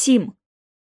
Сім.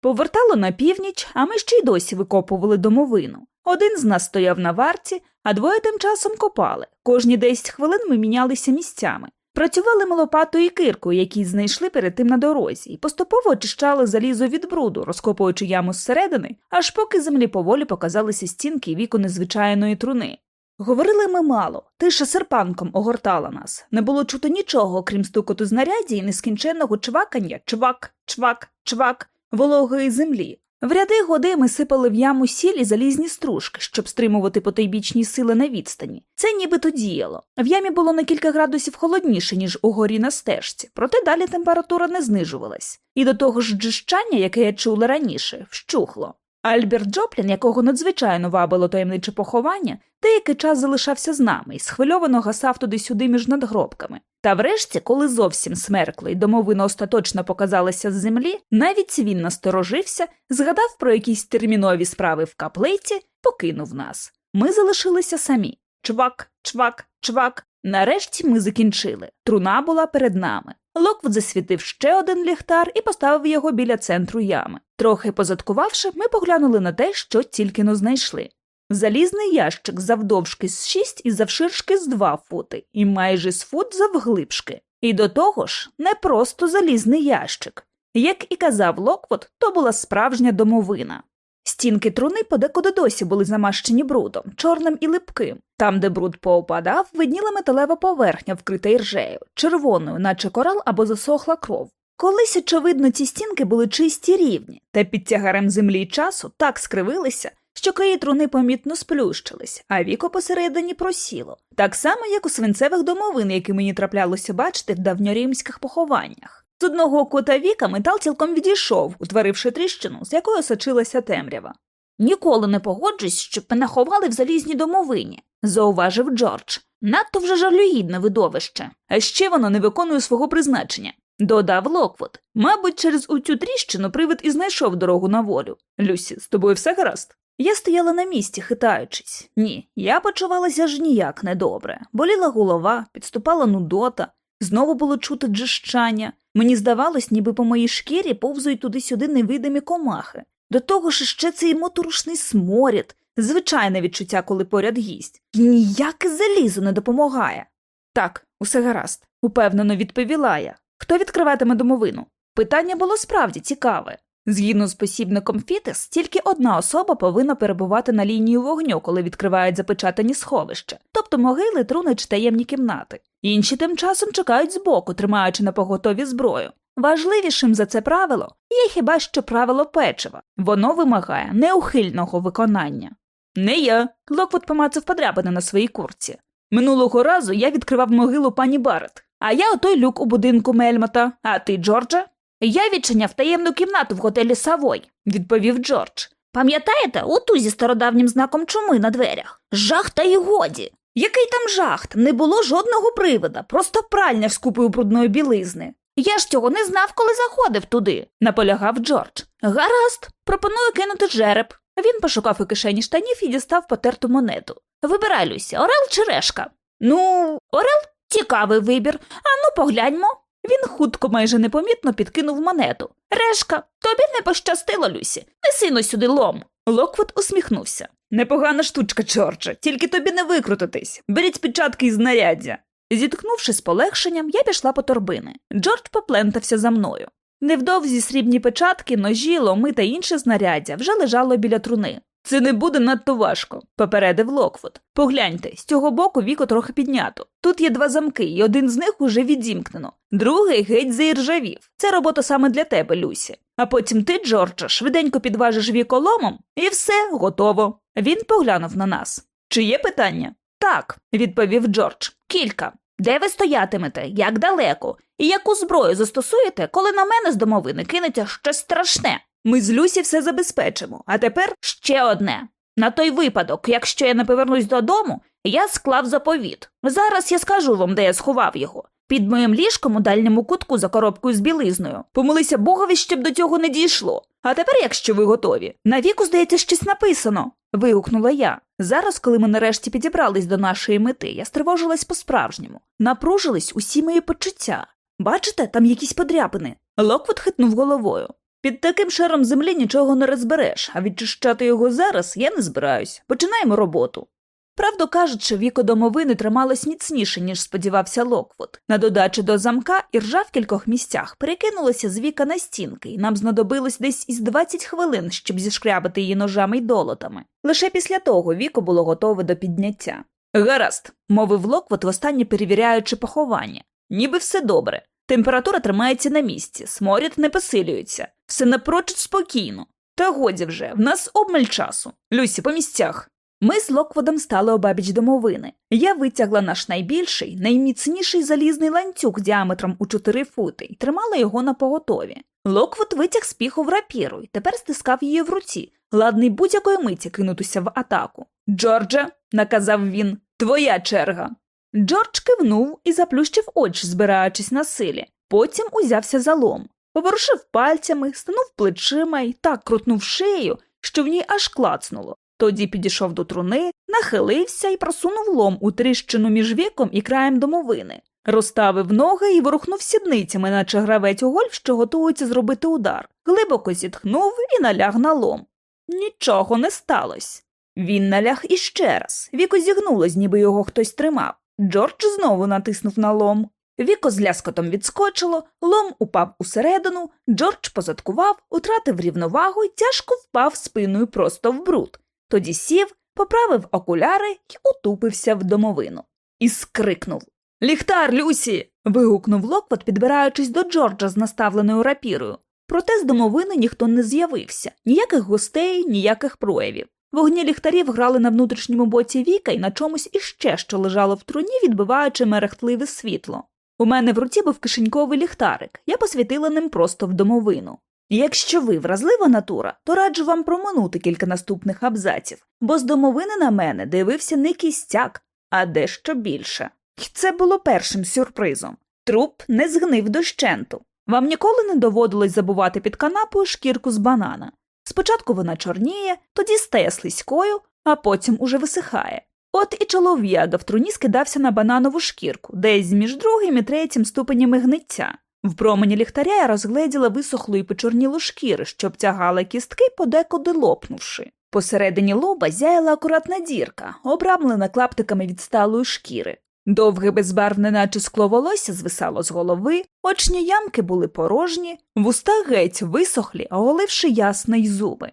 Повертало на північ, а ми ще й досі викопували домовину. Один з нас стояв на варті, а двоє тим часом копали. Кожні 10 хвилин ми мінялися місцями. Працювали ми лопатою і киркою, які знайшли перед тим на дорозі, і поступово очищали залізо від бруду, розкопуючи яму зсередини, аж поки землі поволі показалися стінки і віку незвичайної труни. Говорили ми мало, тиша серпанком огортала нас. Не було чути нічого, крім стукоту знаряддя і нескінченного чвакання чвак, чвак, чвак, вологої землі. В ряди годи ми сипали в яму сіль і залізні стружки, щоб стримувати потойбічні сили на відстані. Це нібито діяло. В ямі було на кілька градусів холодніше, ніж у горі на стежці, проте далі температура не знижувалась. І до того ж дзижчання, яке я чула раніше, вщухло. Альберт Джоплін, якого надзвичайно вабило таємниче поховання, деякий час залишався з нами і схвильовано гасав туди-сюди між надгробками. Та врешті, коли зовсім смеркло і домовина остаточно показалася з землі, навіть він насторожився, згадав про якісь термінові справи в каплиці, покинув нас. Ми залишилися самі. Чвак, чвак, чвак. Нарешті ми закінчили. Труна була перед нами. Локвуд засвітив ще один ліхтар і поставив його біля центру ями. Трохи позадкувавши, ми поглянули на те, що тільки но знайшли. Залізний ящик завдовжки з 6 і завширшки з 2 фути, і майже з фут завглибшки. І до того ж, не просто залізний ящик. Як і казав Локвуд, то була справжня домовина. Стінки труни подекуди досі були замащені брудом, чорним і липким. Там, де бруд поопадав, видніла металева поверхня, вкрита іржею, червоною, наче корал або засохла кров. Колись, очевидно, ці стінки були чисті рівні, та під тягарем землі й часу так скривилися, що краї труни помітно сплющились, а віко посередині просіло, так само, як у свинцевих домовин, які мені траплялося бачити в давньорімських похованнях. З одного кута віка метал цілком відійшов, утворивши тріщину, з якої сочилася темрява. Ніколи не погоджусь, щоб мене ховали в залізній домовині, зауважив Джордж. Надто вже жалюгідне видовище, а ще воно не виконує свого призначення. Додав Локвуд. Мабуть, через оцю тріщину привид і знайшов дорогу на волю. Люсі, з тобою все гаразд? Я стояла на місці, хитаючись. Ні, я почувалась аж ніяк недобре. Боліла голова, підступала нудота, знову було чути джищання. Мені здавалось, ніби по моїй шкірі повзують туди-сюди невидимі комахи. До того ж ще цей моторушний сморід, звичайне відчуття, коли поряд гість. І ніяке залізо не допомагає. Так, усе гаразд, упевнено відповіла я. Хто відкриватиме домовину? Питання було справді цікаве. Згідно з посібником Фітес, тільки одна особа повинна перебувати на лінії вогню, коли відкривають запечатані сховища, тобто могили, труни чи таємні кімнати. Інші тим часом чекають збоку, тримаючи на поготові зброю. Важливішим за це правило є хіба що правило печива. Воно вимагає неухильного виконання. Не я. Локвуд помацав подряпини на своїй куртці. Минулого разу я відкривав могилу пані Барет, а я отой люк у будинку Мельмота, а ти, Джордже? Я відчиняв таємну кімнату в готелі Савой, відповів Джордж. Пам'ятаєте, оту зі стародавнім знаком чуми на дверях? Жах та й годі. Який там жах? Не було жодного привида, просто пральня з купою брудної білизни. Я ж цього не знав, коли заходив туди, наполягав Джордж. Гаразд, пропоную кинути жереб. Він пошукав у кишені штанів і дістав потерту монету. Вибирай, Люсі, Орел чи решка? Ну, Орел цікавий вибір. Ану, погляньмо. Він хутко, майже непомітно підкинув монету. Решка, тобі не пощастило, Люсі. Неси но сюди лом. Локвуд усміхнувся. Непогана штучка, Джордже, тільки тобі не викрутитись. Беріть печатки і знаряддя. Зітхнувши з полегшенням, я пішла по торбини. Джордж поплентався за мною. Невдовзі срібні печатки, ножі, ломи та інше знаряддя вже лежало біля труни. Це не буде надто важко, попередив Локвуд. Погляньте, з цього боку віко трохи піднято. Тут є два замки, і один з них уже відімкнено, другий геть заіржавів. Це робота саме для тебе, Люсі. А потім ти, Джордже, швиденько підважиш віколомом, і все готово. Він поглянув на нас. Чи є питання? Так, відповів Джордж. Кілька. Де ви стоятимете, як далеко, і яку зброю застосуєте, коли на мене з домовини кинеться щось страшне? Ми з Люсі все забезпечимо. А тепер ще одне. На той випадок, якщо я не повернусь додому, я склав заповіт. Зараз я скажу вам, де я сховав його. Під моїм ліжком у дальньому кутку за коробкою з білизною. Помолися Богові, щоб до цього не дійшло. А тепер, якщо ви готові, на віку, здається, щось написано. вигукнула я. Зараз, коли ми нарешті підібрались до нашої мети, я стривожилась по-справжньому. Напружились усі мої почуття. Бачите, там якісь подряпини. Локвуд хитнув головою. Під таким шаром землі нічого не розбереш, а відчищати його зараз я не збираюсь. Починаємо роботу. Правду кажучи, віко домовини трималось міцніше, ніж сподівався Локвуд. На додачу до замка іржа в кількох місцях перекинулася з віка на стінки, і нам знадобилось десь із 20 хвилин, щоб зішкрябати її ножами й долотами. Лише після того віко було готове до підняття. Гаразд, мовив Локвуд, востаннє перевіряючи поховання. Ніби все добре. Температура тримається на місці, сморід не посилюється, все напрочуд спокійно. Та годі вже, в нас обмаль часу. Люсі, по місцях. Ми з Локвудом стали обабіч домовини. Я витягла наш найбільший, найміцніший залізний ланцюг діаметром у 4 фути і тримала його на поготові. Локвуд витяг рапіру і тепер стискав її в руці, ладний будь-якої миті кинутися в атаку. Джордже, наказав він, твоя черга. Джордж кивнув і заплющив очі, збираючись на силі. Потім узявся за лом, поворушив пальцями, станув плечима і так крутнув шею, що в ній аж клацнуло. Тоді підійшов до труни, нахилився і просунув лом у тріщину між віком і краєм домовини, розставив ноги і ворухнув сідницями, наче гравець у гольф, що готується зробити удар, глибоко зітхнув і наляг на лом. Нічого не сталося. Він наляг іще раз. Віко зігнулось, ніби його хтось тримав. Джордж знову натиснув на лом. Віко з ляскотом відскочило, лом упав усередину, Джордж позадкував, утратив рівновагу і тяжко впав спиною просто в бруд. Тоді сів, поправив окуляри й утупився в домовину. І скрикнув Ліхтар, Люсі. вигукнув Локвот, підбираючись до Джорджа з наставленою рапірою. Проте з домовини ніхто не з'явився, ніяких гостей, ніяких проявів. Вогні ліхтарів грали на внутрішньому боці віка і на чомусь іще, що лежало в труні, відбиваючи мерехтливе світло. У мене в руці був кишеньковий ліхтарик, я посвітила ним просто в домовину. Якщо ви вразлива натура, то раджу вам проминути кілька наступних абзаців, бо з домовини на мене дивився не кістяк, а дещо більше. І це було першим сюрпризом. Труп не згнив дощенту. Вам ніколи не доводилось забувати під канапою шкірку з банана. Спочатку вона чорніє, тоді стає слизькою, а потім уже висихає. От і чолов'яга в труні скидався на бананову шкірку, десь між другим і третім ступенями гниття. В промені ліхтаря я розгледіла висохлу і почорнілу шкіри, що обтягала кістки, подекуди лопнувши. Посередині лоба зяяла акуратна дірка, обрамлена клаптиками відсталої шкіри. Довге безбарвне, наче скло волосся звисало з голови, очні ямки були порожні, вуста геть висохлі, оголивши ясний зуби.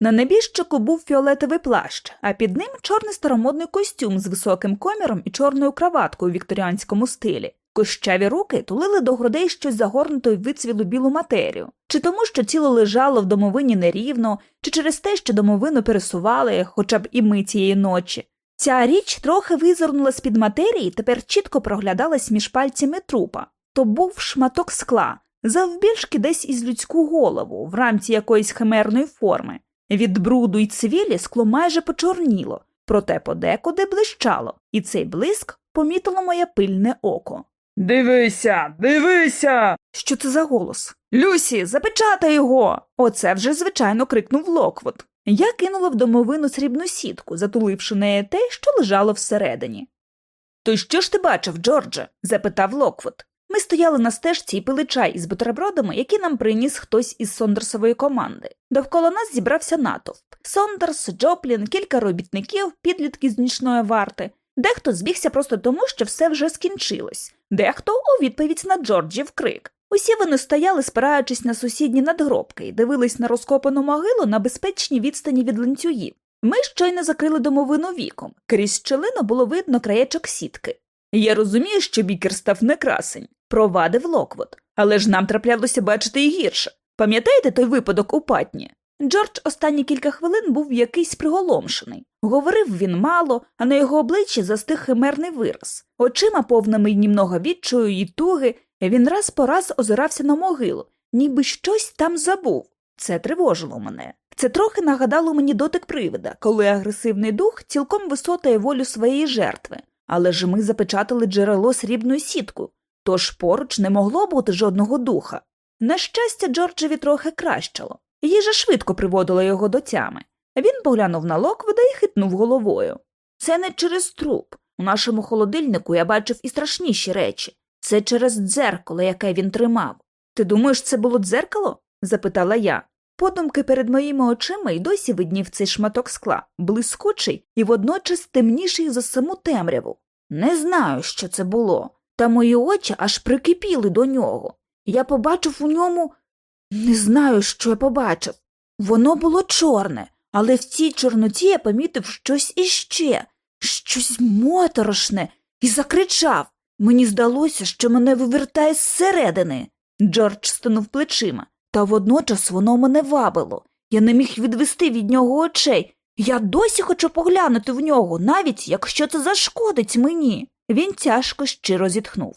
На небіжчику був фіолетовий плащ, а під ним чорний старомодний костюм з високим коміром і чорною краваткою у вікторіанському стилі. Кощаві руки тулили до грудей щось загорнуто й вицвілу білу матерію, чи тому, що тіло лежало в домовині нерівно, чи через те, що домовину пересували, хоча б і ми цієї ночі. Ця річ трохи визирнула з під матерії, тепер чітко проглядалась між пальцями трупа. То був шматок скла, завбільшки десь із людську голову, в рамці якоїсь химерної форми. Від бруду й цвілі скло майже почорніло, проте подекуди блищало, і цей блиск помітило моє пильне око. Дивися, дивися. Що це за голос? Люсі, запечатай його. Оце вже, звичайно, крикнув Локвуд. Я кинула в домовину срібну сітку, затуливши нею те, що лежало всередині. То що ж ти бачив, Джордже? запитав Локвуд. Ми стояли на стежці і пили чай із бутербродами, які нам приніс хтось із Сондерсової команди. Довкола нас зібрався натовп. Сондерс, Джоплін, кілька робітників, підлітки з нічної варти. Дехто збігся просто тому, що все вже скінчилось, дехто у відповідь на Джорджів крик. Усі вони стояли, спираючись на сусідні надгробки, і дивились на розкопану могилу на безпечній відстані від ланцюгів. Ми щойно закрили домовину віком. Крізь щелину було видно краєчок сітки. Я розумію, що бікер став не красень, провадив Локвуд, але ж нам траплялося бачити і гірше. Пам'ятаєте той випадок у Патні? Джордж останні кілька хвилин був якийсь приголомшений. Говорив він мало, а на його обличчі застиг химерний вираз. Очима повними німого відчаю і туги, він раз по раз озирався на могилу, ніби щось там забув. Це тривожило мене. Це трохи нагадало мені дотик привида, коли агресивний дух цілком висотає волю своєї жертви. Але ж ми запечатали джерело срібною сіткою, тож поруч не могло бути жодного духа. На щастя, Джорджеві трохи кращало. Їжа швидко приводила його до тями. Він поглянув на Локвода і хитнув головою. Це не через труп. У нашому холодильнику я бачив і страшніші речі. Це через дзеркало, яке він тримав. Ти думаєш, це було дзеркало? запитала я. Подумки перед моїми очима й досі виднів цей шматок скла, блискучий і водночас темніший за саму темряву. Не знаю, що це було, та мої очі аж прикипіли до нього. Я побачив у ньому не знаю, що я побачив. Воно було чорне, але в цій чорноті я помітив щось іще, щось моторошне, і закричав. Мені здалося, що мене вивертає зсередини. Джордж стенув плечима, та водночас воно мене вабило. Я не міг відвести від нього очей. Я досі хочу поглянути в нього, навіть якщо це зашкодить мені. Він тяжко щиро зітхнув.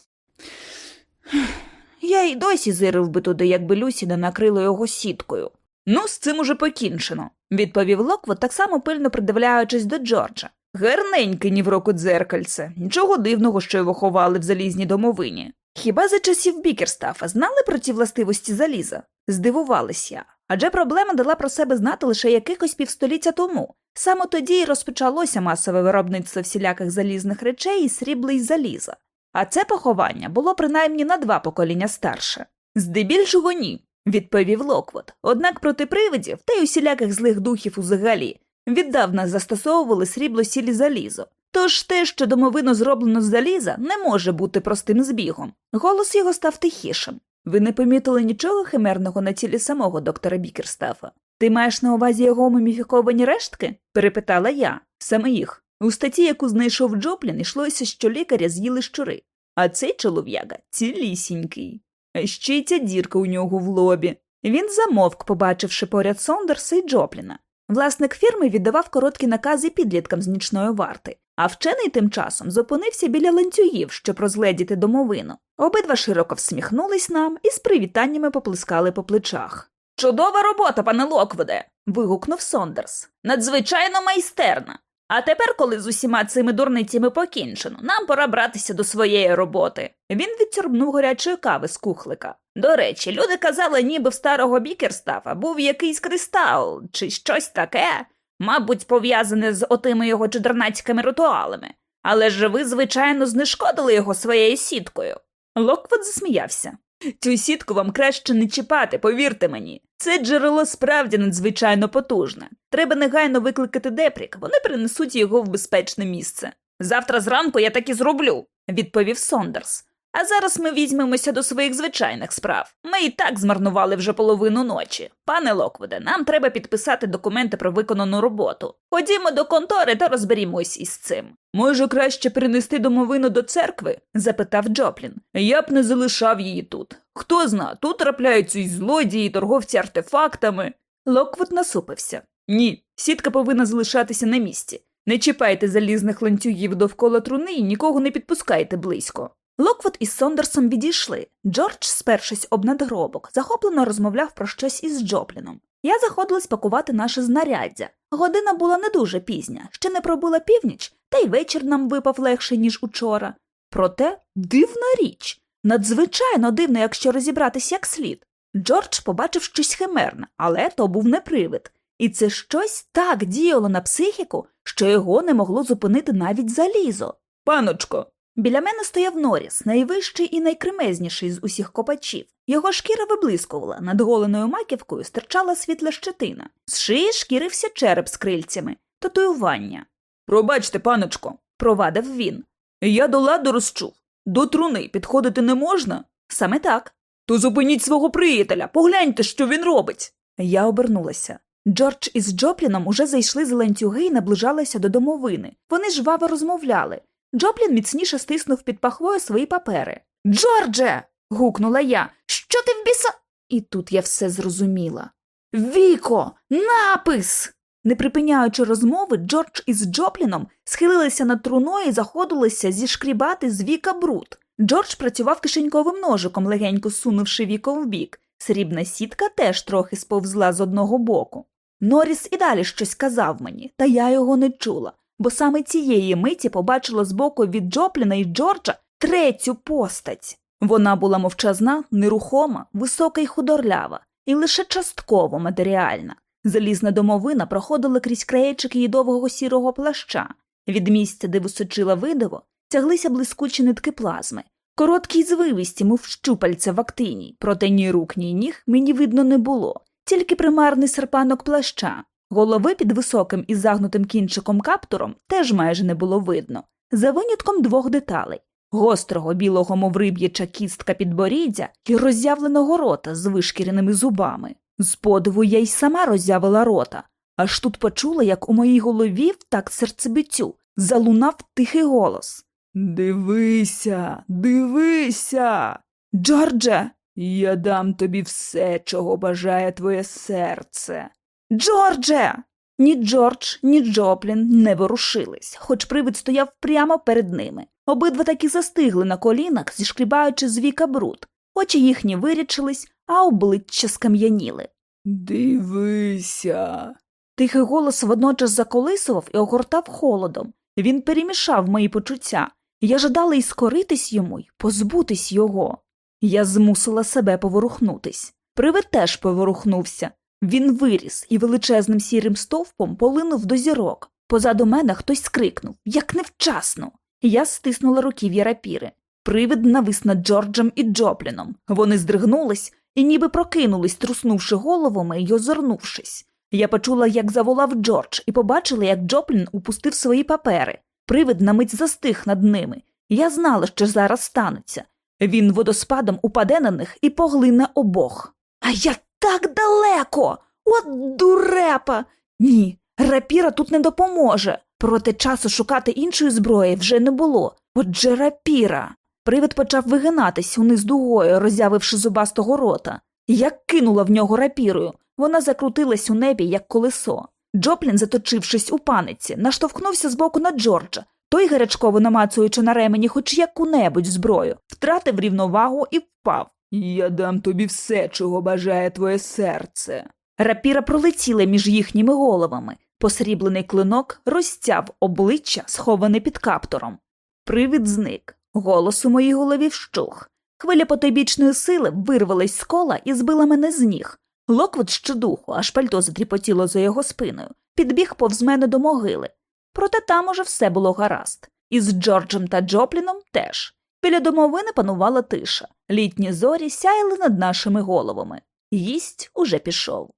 Я й досі зорив би туди, якби Люсі не накрила його сіткою. Ну, з цим уже покінчено, відповів Локвуд, так само пильно придивляючись до Джорджа. Гарненьке нівроку дзеркальце, нічого дивного, що його ховали в залізній домовині. Хіба за часів Бікерстафа знали про ті властивості заліза? Здивувалась я. Адже проблема дала про себе знати лише якихось півстоліття тому. Саме тоді й розпочалося масове виробництво всіляких залізних речей і срібла й заліза. А це поховання було принаймні на два покоління старше. Здебільшого ні, відповів Локвуд. Однак проти привидів та й усіляких злих духів узагалі віддавна застосовували срібло, сіль і залізо. Тож те, що домовину зроблено з заліза, не може бути простим збігом. Голос його став тихішим. Ви не помітили нічого химерного на тілі самого доктора Бікерстафа? Ти маєш на увазі його муміфіковані рештки? перепитала я, саме їх. У статті, яку знайшов Джоплін, йшлося, що лікаря з'їли щури, а цей чолов'яга цілісінький. Ще й ця дірка у нього в лобі. Він замовк, побачивши поряд Сондерса і Джопліна. Власник фірми віддавав короткі накази підліткам з нічної варти, а вчений тим часом зупинився біля ланцюгів, щоб розгледіти домовину. Обидва широко всміхнулись нам і з привітаннями поплескали по плечах. Чудова робота, пане Локвуде. вигукнув Сондерс. Надзвичайно майстерна. А тепер, коли з усіма цими дурницями покінчено, нам пора братися до своєї роботи. Він відтюрбнув гарячої кави з кухлика. До речі, люди казали, ніби в старого бікерстафа був якийсь кристал чи щось таке, мабуть, пов'язане з отими його чудернацькими ритуалами. Але ж ви, звичайно, знешкодили його своєю сіткою. Локвуд засміявся. Цю сітку вам краще не чіпати, повірте мені. Це джерело справді надзвичайно потужне. Треба негайно викликати ДЕПРІК, вони принесуть його в безпечне місце. Завтра зранку я так і зроблю, відповів Сондерс. А зараз ми візьмемося до своїх звичайних справ. Ми і так змарнували вже половину ночі. Пане Локвуде, нам треба підписати документи про виконану роботу. Ходімо до контори та розберімось із цим. Може, краще принести домовину до церкви? запитав Джоплін. Я б не залишав її тут. Хто зна, тут трапляються й злодії, і торговці артефактами. Локвуд насупився. Ні, сітка повинна залишатися на місці. Не чіпайте залізних ланцюгів довкола труни і нікого не підпускайте близько. Локвуд із Сондерсом відійшли. Джордж, спершись об надгробок, захоплено розмовляв про щось із Джопліном. Я заходилась пакувати наше знаряддя. Година була не дуже пізня, ще не пробула північ, та й вечір нам випав легше, ніж учора. Проте дивна річ, надзвичайно дивно, якщо розібратися як слід. Джордж побачив щось химерне, але то був не привид. І це щось так діяло на психіку, що його не могло зупинити навіть залізо. Паночко, Біля мене стояв Норіс, найвищий і найкремезніший з усіх копачів. Його шкіра виблискувала, над голеною маківкою стирчала світла щетина, з шиї шкірився череп з крильцями, татуювання. Пробачте, паночко, провадив він. Я до ладу розчув. До труни підходити не можна? Саме так. То зупиніть свого приятеля, погляньте, що він робить. Я обернулася. Джордж із Джопліном уже зайшли з ланцюги і наближалися до домовини. Вони жваво розмовляли. Джоплін міцніше стиснув під пахвою свої папери. Джордже. гукнула я. Що ти в біса? І тут я все зрозуміла. Віко, напис. Не припиняючи розмови, Джордж із Джопліном схилилися над труною і заходилися зішкрібати з віка бруд. Джордж працював кишеньковим ножиком, легенько сунувши віко вбік. Срібна сітка теж трохи сповзла з одного боку. Норіс і далі щось казав мені, та я його не чула бо саме цієї миті побачила збоку від Джопліна і Джорджа третю постать. Вона була мовчазна, нерухома, висока й худорлява, і лише частково матеріальна. Залізна домовина проходила крізь краєчик її довгого сірого плаща. Від місця, де височила видиво, тяглися блискучі нитки плазми. Короткий звивісті, мов щупальця в актині, проте ні рук, ні ніг мені видно не було, тільки примарний серпанок плаща. Голови під високим і загнутим кінчиком каптуром теж майже не було видно, за винятком двох деталей гострого білого, мов риб'яча кістка підборіддя і роззявленого рота з вишкіреними зубами. З подиву я й сама роззявила рота, аж тут почула, як у моїй голові в так серцебиттю залунав тихий голос. Дивися, дивися. Джордже, Я дам тобі все, чого бажає твоє серце. Джордже. Ні Джордж, ні Джоплін не ворушились, хоч привид стояв прямо перед ними. Обидва таки застигли на колінах, зішкрібаючи з віка бруд. Очі їхні вирічились, а обличчя скам'яніли. Дивися. Тихий голос водночас заколисував і огортав холодом. Він перемішав мої почуття. Я жадала й скоритись йому й позбутись його. Я змусила себе поворухнутись. Привид теж поворухнувся. Він виріс і величезним сірим стовпом полинув до зірок. Позаду мене хтось скрикнув як невчасно. Я стиснула руків'я рапіри. Привид навис над Джорджем і Джопліном. Вони здригнулись і ніби прокинулись, труснувши головами й озирнувшись. Я почула, як заволав Джордж, і побачила, як Джоплін упустив свої папери. Привид на мить застиг над ними. Я знала, що зараз станеться. Він водоспадом упаде на них і поглине обох. А я так далеко. От дурепа. Ні, рапіра тут не допоможе. Проте часу шукати іншої зброї вже не було. Отже, рапіра. Привид почав вигинатись униз дугою, роззявивши зубастого рота. Я кинула в нього рапірою. Вона закрутилась у небі, як колесо. Джоплін, заточившись у паниці, наштовхнувся збоку на Джорджа. Той, гарячково намацуючи на ремені хоч яку-небудь зброю, втратив рівновагу і впав. Я дам тобі все, чого бажає твоє серце. Рапіра пролетіла між їхніми головами. Посріблений клинок розтяв обличчя, сховане під каптуром. Привід зник. Голос у моїй голові вщух. Хвиля потойбічної сили вирвалась з кола і збила мене з ніг. Локвуд щодуху, аж пальто затріпотіло за його спиною, підбіг повз мене до могили. Проте там уже все було гаразд. І з Джорджем та Джопліном теж. Біля домовини панувала тиша. Літні зорі сяяли над нашими головами. Їсть уже пішов.